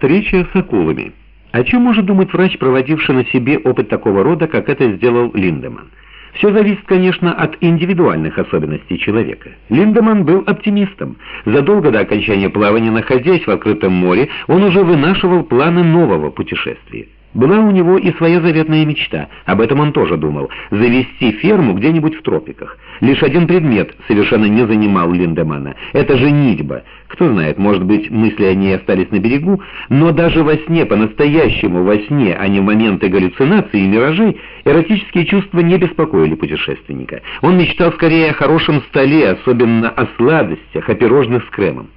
Встреча с акулами. О чем может думать врач, проводивший на себе опыт такого рода, как это сделал Линдеман? Все зависит, конечно, от индивидуальных особенностей человека. Линдеман был оптимистом. Задолго до окончания плавания, находясь в открытом море, он уже вынашивал планы нового путешествия. Была у него и своя заветная мечта, об этом он тоже думал, завести ферму где-нибудь в тропиках. Лишь один предмет совершенно не занимал Линдемана — это женитьба. Кто знает, может быть, мысли о ней остались на берегу, но даже во сне, по-настоящему во сне, а не в моменты галлюцинаций и миражей, эротические чувства не беспокоили путешественника. Он мечтал скорее о хорошем столе, особенно о сладостях, о пирожных с кремом.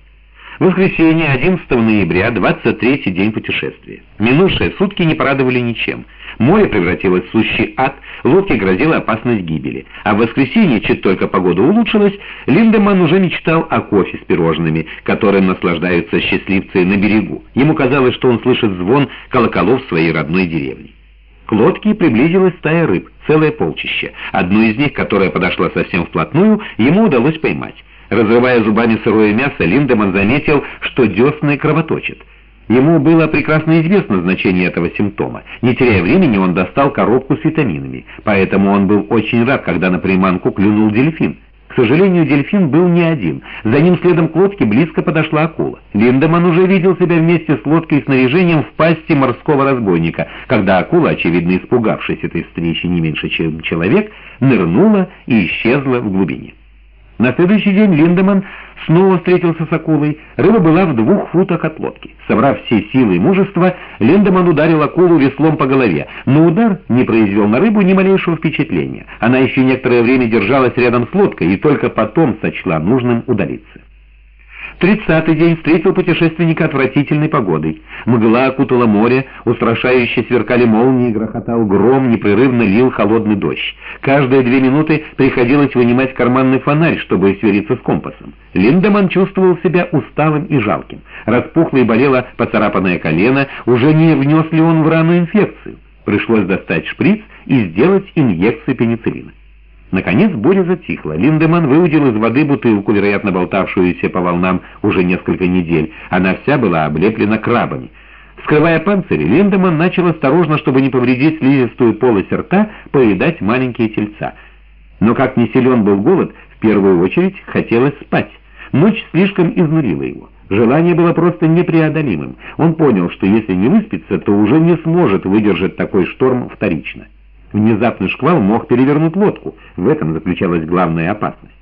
Воскресенье, 11 ноября, 23-й день путешествия. Минувшие сутки не порадовали ничем. Море превратилось в сущий ад, лодке грозила опасность гибели. А в воскресенье, чуть только погода улучшилась, Линдеман уже мечтал о кофе с пирожными, которым наслаждаются счастливцы на берегу. Ему казалось, что он слышит звон колоколов своей родной деревни. К лодке приблизилась стая рыб, целое полчище. Одну из них, которая подошла совсем вплотную, ему удалось поймать. Разрывая зубами сырое мясо, Линдеман заметил, что десны кровоточат. Ему было прекрасно известно значение этого симптома. Не теряя времени, он достал коробку с витаминами. Поэтому он был очень рад, когда на приманку клюнул дельфин. К сожалению, дельфин был не один. За ним следом к лодке близко подошла акула. Линдеман уже видел себя вместе с лодкой и снаряжением в пасти морского разбойника, когда акула, очевидно испугавшись этой встречи не меньше, чем человек, нырнула и исчезла в глубине. На следующий день Линдеман снова встретился с акулой. Рыба была в двух футах от лодки. Собрав все силы и мужество, Линдеман ударил акулу веслом по голове, но удар не произвел на рыбу ни малейшего впечатления. Она еще некоторое время держалась рядом с лодкой и только потом сочла нужным удалиться. Тридцатый день встретил путешественника отвратительной погодой. Мгла окутала море, устрашающе сверкали молнии, грохотал гром, непрерывно лил холодный дождь. Каждые две минуты приходилось вынимать карманный фонарь, чтобы свериться с компасом. Линдеман чувствовал себя усталым и жалким. Распухло и болело поцарапанное колено, уже не внес ли он в рану инфекцию. Пришлось достать шприц и сделать инъекцию пенициллина. Наконец буря затихла. Линдеман выудил из воды бутылку, вероятно, болтавшуюся по волнам уже несколько недель. Она вся была облеплена крабами. Скрывая панцирь, Линдеман начал осторожно, чтобы не повредить слизистую полость рта, поедать маленькие тельца. Но как не силен был голод, в первую очередь хотелось спать. Ночь слишком изнурила его. Желание было просто непреодолимым. Он понял, что если не выспится, то уже не сможет выдержать такой шторм вторично. Внезапный шквал мог перевернуть лодку. В этом заключалась главная опасность.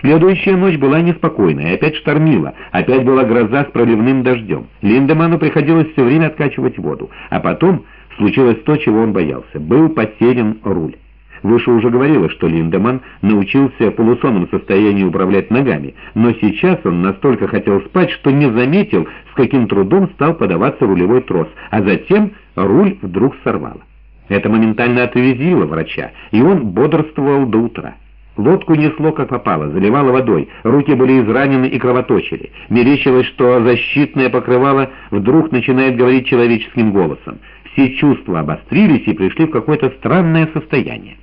Следующая ночь была неспокойная, опять штормила, опять была гроза с проливным дождем. Линдеману приходилось все время откачивать воду, а потом случилось то, чего он боялся. Был потерян руль. Выше уже говорилось, что Линдеман научился в полусонном состоянии управлять ногами, но сейчас он настолько хотел спать, что не заметил, с каким трудом стал подаваться рулевой трос, а затем руль вдруг сорвало. Это моментально отрезвило врача, и он бодрствовал до утра. Лодку несло как попало, заливало водой, руки были изранены и кровоточили. Мерещилось, что защитное покрывало вдруг начинает говорить человеческим голосом. Все чувства обострились и пришли в какое-то странное состояние.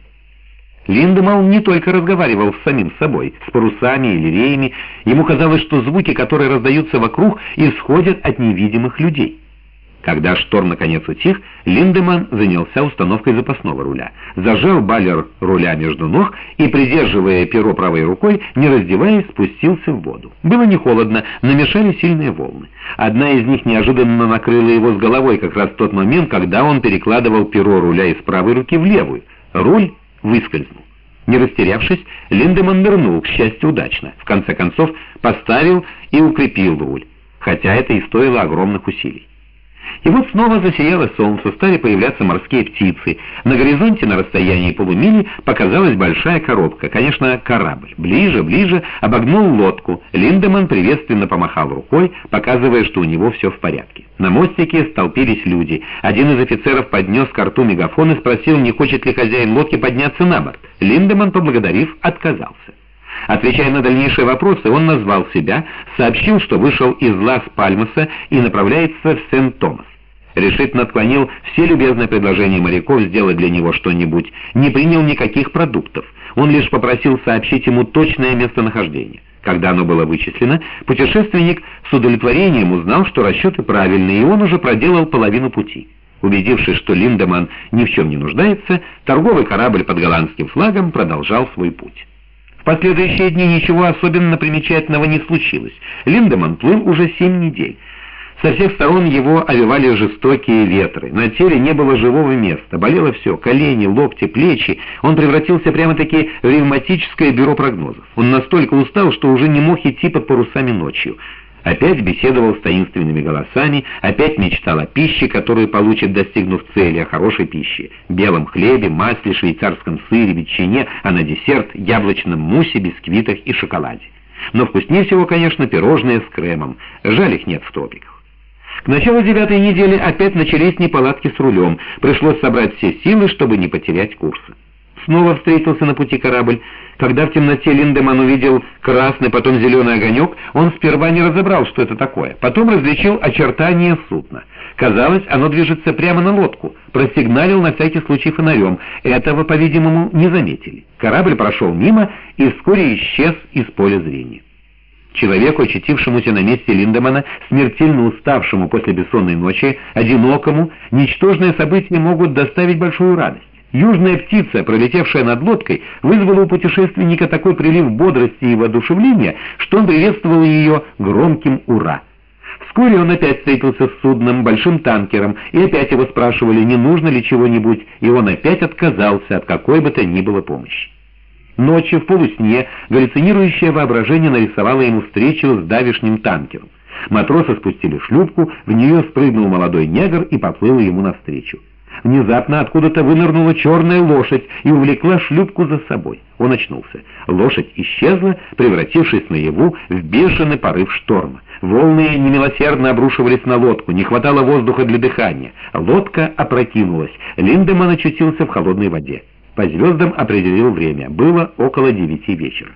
Линдемал не только разговаривал с самим собой, с парусами или реями, ему казалось, что звуки, которые раздаются вокруг, исходят от невидимых людей. Когда шторм наконец утих, Линдеман занялся установкой запасного руля. Зажал баллер руля между ног и, придерживая перо правой рукой, не раздеваясь, спустился в воду. Было не холодно, намешали сильные волны. Одна из них неожиданно накрыла его с головой как раз в тот момент, когда он перекладывал перо руля из правой руки в левую. Руль выскользнул. Не растерявшись, Линдеман нырнул, к счастью, удачно. В конце концов, поставил и укрепил руль, хотя это и стоило огромных усилий. И вот снова засияло солнце, стали появляться морские птицы. На горизонте на расстоянии полумили показалась большая коробка, конечно, корабль. Ближе, ближе обогнул лодку. Линдеман приветственно помахал рукой, показывая, что у него все в порядке. На мостике столпились люди. Один из офицеров поднес к рту мегафон и спросил, не хочет ли хозяин лодки подняться на борт. Линдеман, поблагодарив, отказался. Отвечая на дальнейшие вопросы, он назвал себя, сообщил, что вышел из Лас-Пальмаса и направляется в Сент-Томас. Решительно отклонил все любезные предложения моряков сделать для него что-нибудь, не принял никаких продуктов. Он лишь попросил сообщить ему точное местонахождение. Когда оно было вычислено, путешественник с удовлетворением узнал, что расчеты правильные, и он уже проделал половину пути. Убедившись, что Линдеман ни в чем не нуждается, торговый корабль под голландским флагом продолжал свой путь. В последующие дни ничего особенно примечательного не случилось. Линдеман плыл уже семь недель. Со всех сторон его овивали жестокие ветры. На теле не было живого места. Болело все — колени, локти, плечи. Он превратился прямо-таки в ревматическое бюро прогнозов. Он настолько устал, что уже не мог идти под парусами ночью. Опять беседовал с таинственными голосами, опять мечтал о пище, которую получит, достигнув цели, о хорошей пище, белом хлебе, масле, швейцарском сыре, ветчине, а на десерт яблочном мусе, бисквитах и шоколаде. Но вкуснее всего, конечно, пирожные с кремом. Жаль, их нет в тропиках. К началу девятой недели опять начались неполадки с рулем. Пришлось собрать все силы, чтобы не потерять курса. Снова встретился на пути корабль. Когда в темноте Линдеман увидел красный, потом зеленый огонек, он сперва не разобрал, что это такое. Потом различил очертания судна. Казалось, оно движется прямо на лодку. Просигналил на всякий случай фонарем. Этого, по-видимому, не заметили. Корабль прошел мимо и вскоре исчез из поля зрения. Человеку, очутившемуся на месте Линдемана, смертельно уставшему после бессонной ночи, одинокому, ничтожные события могут доставить большую радость. Южная птица, пролетевшая над лодкой, вызвала у путешественника такой прилив бодрости и воодушевления, что он приветствовал ее громким «Ура!». Вскоре он опять встретился с судном, большим танкером, и опять его спрашивали, не нужно ли чего-нибудь, и он опять отказался от какой бы то ни было помощи. Ночью в полусне галлюцинирующее воображение нарисовало ему встречу с давишним танкером. Матросы спустили шлюпку, в нее спрыгнул молодой негр и поплыл ему навстречу. Внезапно откуда-то вынырнула черная лошадь и увлекла шлюпку за собой. Он очнулся. Лошадь исчезла, превратившись наяву в бешеный порыв шторма. Волны немилосердно обрушивались на лодку, не хватало воздуха для дыхания. Лодка опрокинулась. Линдеман очутился в холодной воде. По звездам определил время. Было около девяти вечера.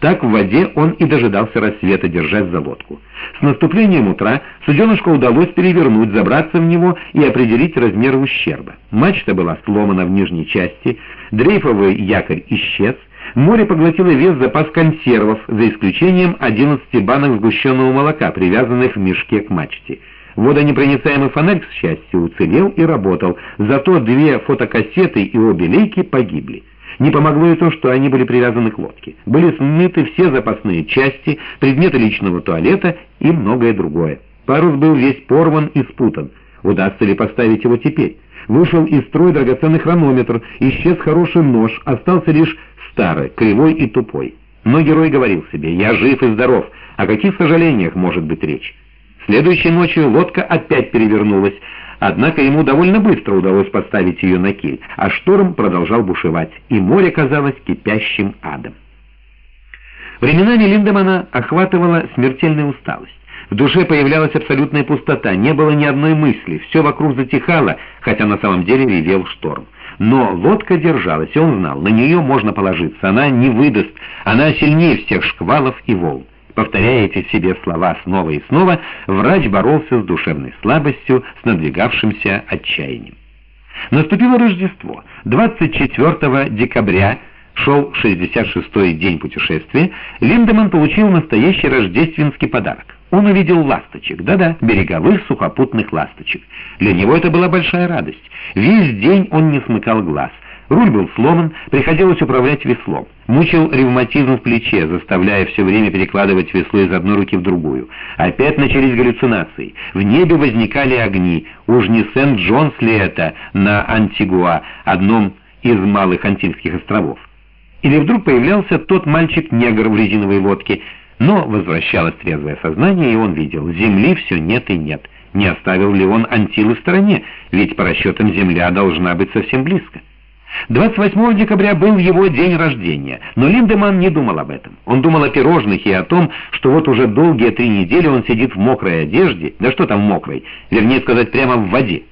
Так в воде он и дожидался рассвета, держась за лодку. С наступлением утра суденышку удалось перевернуть, забраться в него и определить размер ущерба. Мачта была сломана в нижней части, дрейфовый якорь исчез, море поглотило весь запас консервов, за исключением 11 банок сгущенного молока, привязанных в мешке к мачте. Водонепроницаемый фонарь, к счастью, уцелел и работал, зато две фотокассеты и обе лейки погибли. Не помогло и то, что они были привязаны к лодке. Были смыты все запасные части, предметы личного туалета и многое другое. Парус был весь порван и спутан. Удастся ли поставить его теперь? Вышел из строя драгоценный хронометр, исчез хороший нож, остался лишь старый, кривой и тупой. Но герой говорил себе «Я жив и здоров, о каких сожалениях может быть речь?» Следующей ночью лодка опять перевернулась, Однако ему довольно быстро удалось поставить ее на киль, а шторм продолжал бушевать, и море казалось кипящим адом. Временами Линдемана охватывала смертельная усталость. В душе появлялась абсолютная пустота, не было ни одной мысли, все вокруг затихало, хотя на самом деле ревел шторм. Но лодка держалась, и он знал, на нее можно положиться, она не выдаст, она сильнее всех шквалов и волн. Повторяя эти себе слова снова и снова, врач боролся с душевной слабостью, с надвигавшимся отчаянием. Наступило Рождество. 24 декабря шел 66-й день путешествия, Линдеман получил настоящий рождественский подарок. Он увидел ласточек, да-да, береговых сухопутных ласточек. Для него это была большая радость. Весь день он не смыкал глаз. Руль был сломан, приходилось управлять веслом. Мучил ревматизм в плече, заставляя все время перекладывать весло из одной руки в другую. Опять начались галлюцинации. В небе возникали огни. Уж не Сент-Джонс ли это на Антигуа, одном из малых Антильских островов? Или вдруг появлялся тот мальчик-негр в резиновой лодке, но возвращалось трезвое сознание, и он видел, земли все нет и нет. Не оставил ли он Антилы в стороне, ведь по расчетам земля должна быть совсем близко. 28 декабря был его день рождения, но Линдеман не думал об этом. Он думал о пирожных и о том, что вот уже долгие три недели он сидит в мокрой одежде, да что там мокрой, вернее сказать, прямо в воде.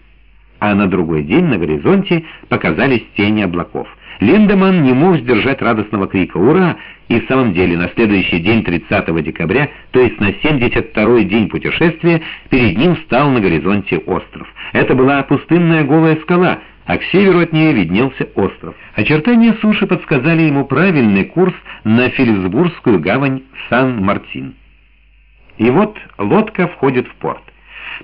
А на другой день на горизонте показались тени облаков. Линдеман не мог сдержать радостного крика «Ура!» И в самом деле на следующий день 30 декабря, то есть на 72-й день путешествия, перед ним встал на горизонте остров. Это была пустынная голая скала, а к северу от нее виднелся остров. Очертания суши подсказали ему правильный курс на Филипсбургскую гавань Сан-Мартин. И вот лодка входит в порт.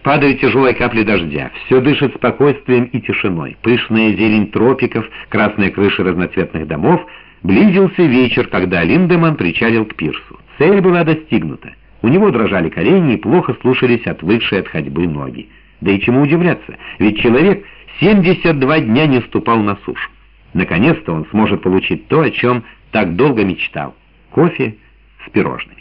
Падают тяжелые капли дождя, все дышит спокойствием и тишиной. Пышная зелень тропиков, красные крыши разноцветных домов. Близился вечер, когда Линдеман причалил к пирсу. Цель была достигнута. У него дрожали колени и плохо слушались отвыкшие от ходьбы ноги. Да и чему удивляться, ведь человек 72 дня не ступал на сушу. Наконец-то он сможет получить то, о чем так долго мечтал — кофе с пирожным.